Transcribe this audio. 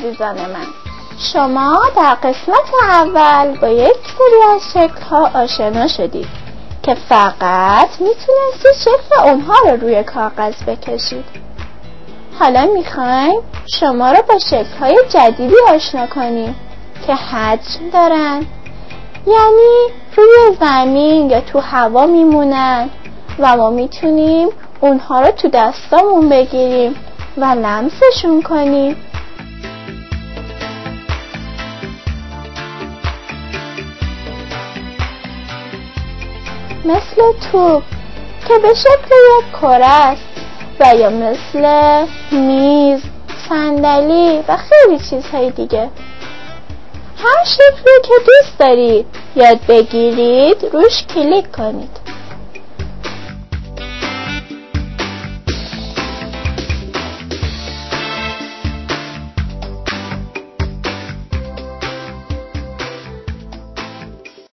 عزیزان من. شما در قسمت اول با یک سری از شکل ها آشنا شدید که فقط می‌تونستید شکل اونها رو روی کاغذ بکشید. حالا می‌خوایم شما رو با شکل های جدیدی آشنا کنیم که حجم دارن. یعنی روی زمین یا تو هوا میمونن و ما می‌تونیم اونها رو تو دستامون بگیریم و لمسشون کنیم. مثل توپ که به شکل یک کره است. و یا مثل میز صندلی و خیلی چیزهای دیگه. هر شکلی که دوست دارید یاد بگیرید روش کلیک کنید.